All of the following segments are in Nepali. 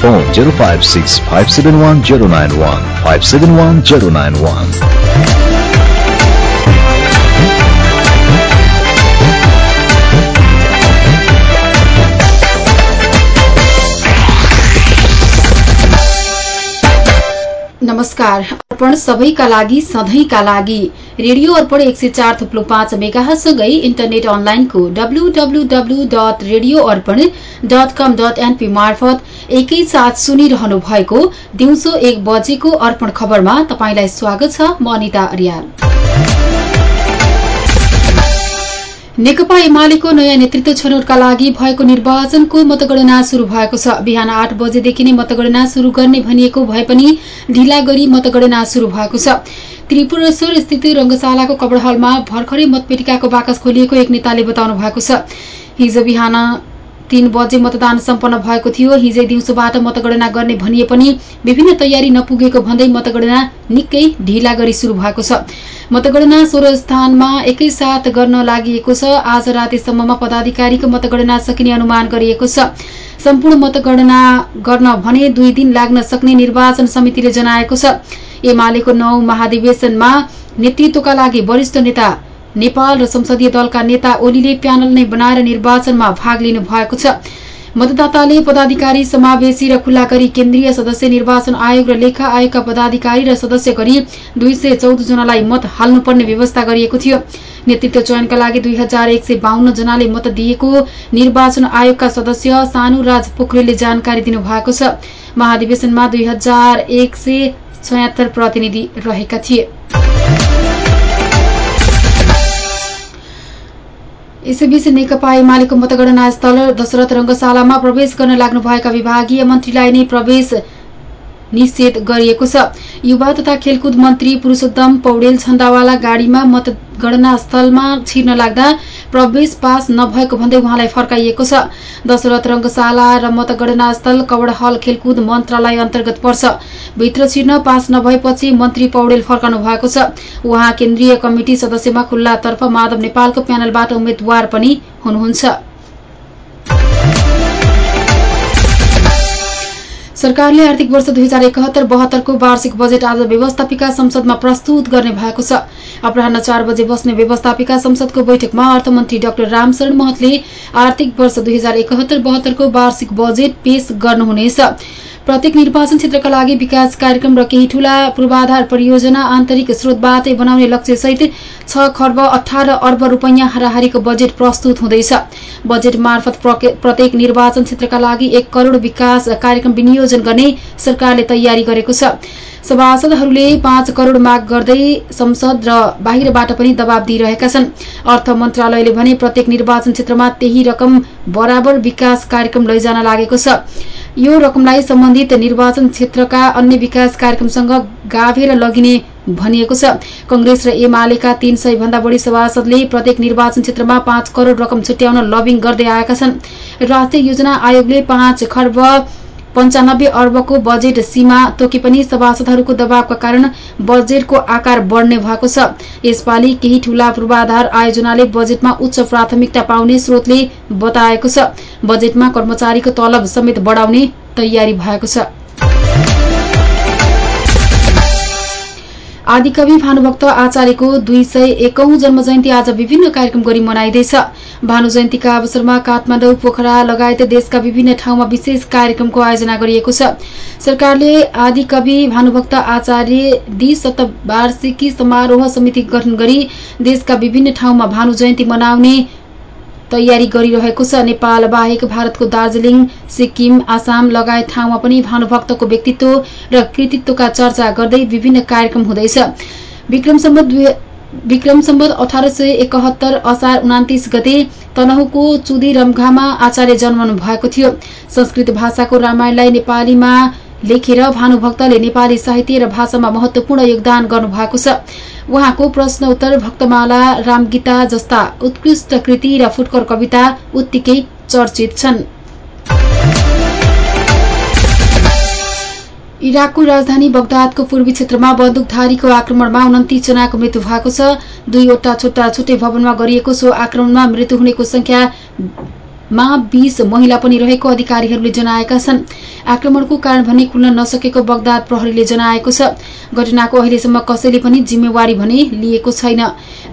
Phone 056 571 091 571 091. नमस्कार अर्पण सबैका लागि सधैँका लागि रेडियो अर्पण एक सय चार थुप्लो पाँच मेगासँगै इन्टरनेट अनलाइनको W W W dot radio Arpan dot com dot मार्फत एकैसाथ सुनिरहनु भएको दिउँसो एक बजेको अर्पण खबरमा तपाईँलाई स्वागत छ म अनिता अर्याल। नेकपा एमालेको नयाँ नेतृत्व छनौटका लागि भएको निर्वाचनको मतगणना शुरू भएको छ। बिहान आठ बजेदेखि नै मतगणना शुरू गर्ने भनिएको भए पनि ढिला गरी मतगणना शुरू भएको छ। त्रिपुरेश्वर स्थित रंगशालाको कबड हलमा भर्खरै मतपेटिकाको बाकस खोलिएको एक नेताले बताउनु भएको छ। हिजो बिहान तीन बजे मतदान सम्पन्न भएको थियो। हिजै दिउँसोबाट मतगणना गर्ने भनिए पनि विभिन्न तयारी नपुगेको भन्दै मतगणना निकै ढिला गरी शुरू भएको छ। मतगणना सोह्र स्थानमा एकैसाथ गर्न लागि छ। आज रातिसम्ममा पदाधिकारीको मतगणना सकिने अनुमान गरिएको छ। सम्पूर्ण मतगणना गर्न भने दुई दिन लाग्न सक्ने निर्वाचन समितिले जनाएको छ। एमालेको नौ महाधिवेशनमा नेतृत्वका लागि वरिष्ठ नेता नेपाल र संसदीय दलका नेता ओलीले प्यानल नै बनाएर निर्वाचनमा भाग लिनु भएको छ। मतदाताले पदाधिकारी समावेशी र खुल्ला गरी केन्द्रीय सदस्य निर्वाचन आयोग र लेखा आयोगका पदाधिकारी र सदस्य गरी दुई सय चौध जनालाई मत हाल्नुपर्ने व्यवस्था गरिएको थियो। नेतृत्व चयनका लागि दुई हजार एक सय बाहन्न जनाले मत दिएको निर्वाचन आयोगका सदस्य सानु राज पोखरेलले जानकारी दिनुभएको छ। महाधिवेशनमा दुई हजार एक सय छयत्तर प्रतिनिधि रहेका थिए। यसैबीच नेकपा एमालेको मतगणना स्थल दशरथ रंगशालामा प्रवेश गर्न लाग्नुभएका विभागीय मन्त्रीलाई नै प्रवेश निषेध गरिएको छ। युवा तथा खेलकुद मन्त्री पुरूषोत्तम पौडेल छन्दावाला गाडीमा मतगणना स्थलमा छिर्न लाग्दा प्रवेश पास नभएको भन्दै उहाँलाई फर्काइएको छ। दशरथ रंगशाला र मतगणना स्थल कवड हल खेलकुद मन्त्रालय अन्तर्गत पर्छ। भित्र छिर्न पास नभएपछि मन्त्री पौडेल फर्काउनु भएको छ। उहाँ केन्द्रीय कमिटी सदस्यमा खुल्लातर्फ माधव नेपालको प्यानलबाट उम्मेद्वार पनि हुनुहुन्छ। सरकारले आर्थिक वर्ष दुई हजार एकहत्तर बहत्तरको वार्षिक बजेट आज व्यवस्थापिका संसदमा प्रस्तुत गर्ने भएको छ। अपराह चार बजे बस्ने व्यवस्थापिका संसदको बैठकमा अर्थमन्त्री डाक्टर रामशरण महतले आर्थिक वर्ष दुई हजार एकहत्तर बहत्तरको वार्षिक बजेट पेश गर्नुहुनेछ। प्रत्येक निर्वाचन क्षेत्रका लागि विकास कार्यक्रम र केही ठूला पूर्वाधार परियोजना आन्तरिक स्रोतबाटै बनाउने लक्ष्यसहित छ खर्ब अठार अर्ब रूपियाँ हाराहारीको बजेट प्रस्तुत हुँदैछ। बजेट मार्फत प्रत्येक निर्वाचन क्षेत्रका लागि एक करोड़ विकास कार्यक्रम विनियोजन गर्ने सरकारले तयारी गरेको छ। सभासदहरूले पाँच करोड़ माग गर्दै संसद र बाहिरबाट पनि दबाव दिइरहेका छन्। अर्थ मन्त्रालयले भने प्रत्येक निर्वाचन क्षेत्रमा त्यही रकम बराबर विकास कार्यक्रम लैजान लागेको छ। यो रकमलाई सम्बन्धित निर्वाचन क्षेत्रका अन्य विकास कार्यक्रमसँग गाभेर लगिने भनिएको छ। कंग्रेस र एमालेका तीन सय भन्दा बढी सभासदले प्रत्येक निर्वाचन क्षेत्रमा पाँच करोड़ रकम छुट्याउन लबिङ गर्दै आएका छन्। राष्ट्रिय योजना आयोगले पाँच खर्ब पञ्चानब्बे अर्बको बजेट सीमा तोके पनि सभासदहरूको दबावका कारण बजेटको आकार बढ्ने भएको छ। यसपालि केही ठूला पूर्वाधार आयोजनाले बजेटमा उच्च प्राथमिकता पाउने स्रोतले बताएको छ। बजेटमा कर्मचारीको तलब समेत बढाउने तयारी भएको छ। आदिकवि भानुभक्त आचार्यको दुई सय एकौं जन्म जयन्ती आज विभिन्न कार्यक्रम गरी मनाइँदैछ। भानु जयन्तीका अवसरमा काठमाडौँ पोखरा लगायत देशका विभिन्न ठाउँमा विशेष कार्यक्रमको आयोजना गरिएको छ। सरकारले आदिकवि भानुभक्त आचार्य दि शतवार्षिकी समारोह समिति गठन गरी देशका विभिन्न ठाउँमा भानु जयन्ती मनाउने तयारी गरिरहेको छ। नेपाल बाहेक भारतको दार्जीलिङ सिक्किम आसाम लगायत ठाउँमा पनि भानुभक्तको व्यक्तित्व र कृतित्वका चर्चा गर्दै विभिन्न कार्यक्रम हुँदैछ। विक्रम सम्बत अठार सय एकहत्तर असार उनातिस गते तनहुको चुदी रम्घामा आचार्य जन्मनु भएको थियो। संस्कृत भाषाको रामायणलाई नेपालीमा लेखेर भानुभक्तले नेपाली साहित्य र भाषामा महत्वपूर्ण योगदान गर्नुभएको छ। उहाँको प्रश्न उत्तर भक्तमाला रामगीता जस्ता उत्कृष्ट कृति र फुटकर कविता उत्तिकै चर्चित छन्। इराकको राजधानी बगदादको पूर्वी क्षेत्रमा बन्दुकधारीको आक्रमणमा उन्तिस जनाको मृत्यु भएको छ। दुईवटा छुट्टा छुट्टै भवनमा गरिएको सो आक्रमणमा मृत्यु हुनेको संख्या मा बीस महिला पनि रहेको अधिकारीहरूले जनाएका छन्। आक्रमणको कारण भने खुल्न नसकेको बगदाद प्रहरीले जनाएको छ। घटनाको अहिलेसम्म कसैले पनि जिम्मेवारी भने लिएको छैन।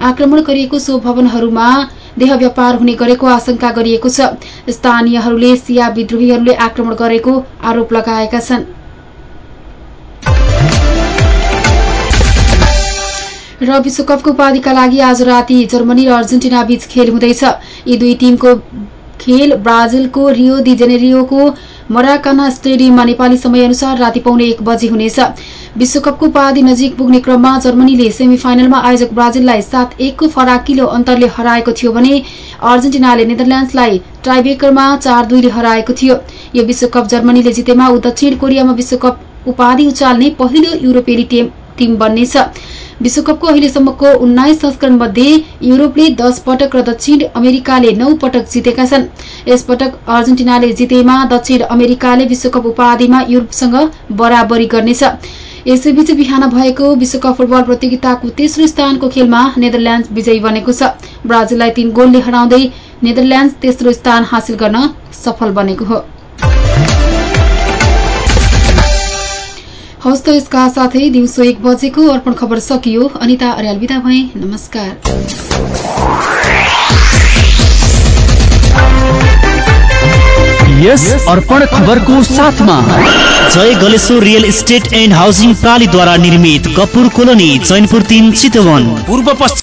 आक्रमण गरिएको सो भवनहरूमा देह व्यापार हुने गरेको आशंका गरिएको छ। स्थानीयहरूले सिया विद्रोहीहरूले आक्रमण गरेको आरोप लगाएका छन्। र विश्वकपको उपाधिका लागि आज राति जर्मनी र अर्जेन्टिना बीच खेल हुँदैछ। यी दुई टिमको खेल ब्राजिलको रियो दि जेनेरियोको मराकाना स्टेडियममा नेपाली समय अनुसार राति पाउने एक बजे हुनेछ। विश्वकपको उपाधि नजिक पुग्ने क्रममा जर्मनीले सेमी फाइनलमा आयोजक ब्राजिललाई सात एकको फराकिलो अन्तरले हराएको थियो भने अर्जेन्टिनाले नेदरल्याण्डसलाई टाइबेकरमा चार दुईले हराएको थियो। यो विश्वकप जर्मनीले जितेमा ऊ दक्षिण कोरियामा विश्वकप उपाधि उचाल्ने पहिलो युरोपेली टिम बन्नेछ। विश्वकपको अहिलेसम्मको उन्नाइस संस्करण मध्ये युरोपले दश पटक र दक्षिण अमेरिकाले नौ पटक जितेका छन्। यसपटक अर्जेन्टिनाले जितेमा दक्षिण अमेरिकाले विश्वकप उपाधिमा युरोपसँग बराबरी गर्नेछ। यसैबीच बिहान भएको विश्वकप फुटबल प्रतियोगिताको तेस्रो स्थानको खेलमा नेदरल्याण्ड विजयी बनेको छ। ब्राजिललाई तीन गोलले हराउँदै नेदरल्याण्ड तेस्रो स्थान हासिल गर्न सफल बनेको हो। हवस् त यसका साथै दिउँसो एक बजेको अर्पण खबर सकियो। अनिता अर्याल विदा भए। नमस्कार। यस अर्पण खबरको साथमा Jay Galeshwar real estate and housing प्रणालीद्वारा निर्मित कपुर कोलोनी चैनपुर तिन चितवन। पूर्व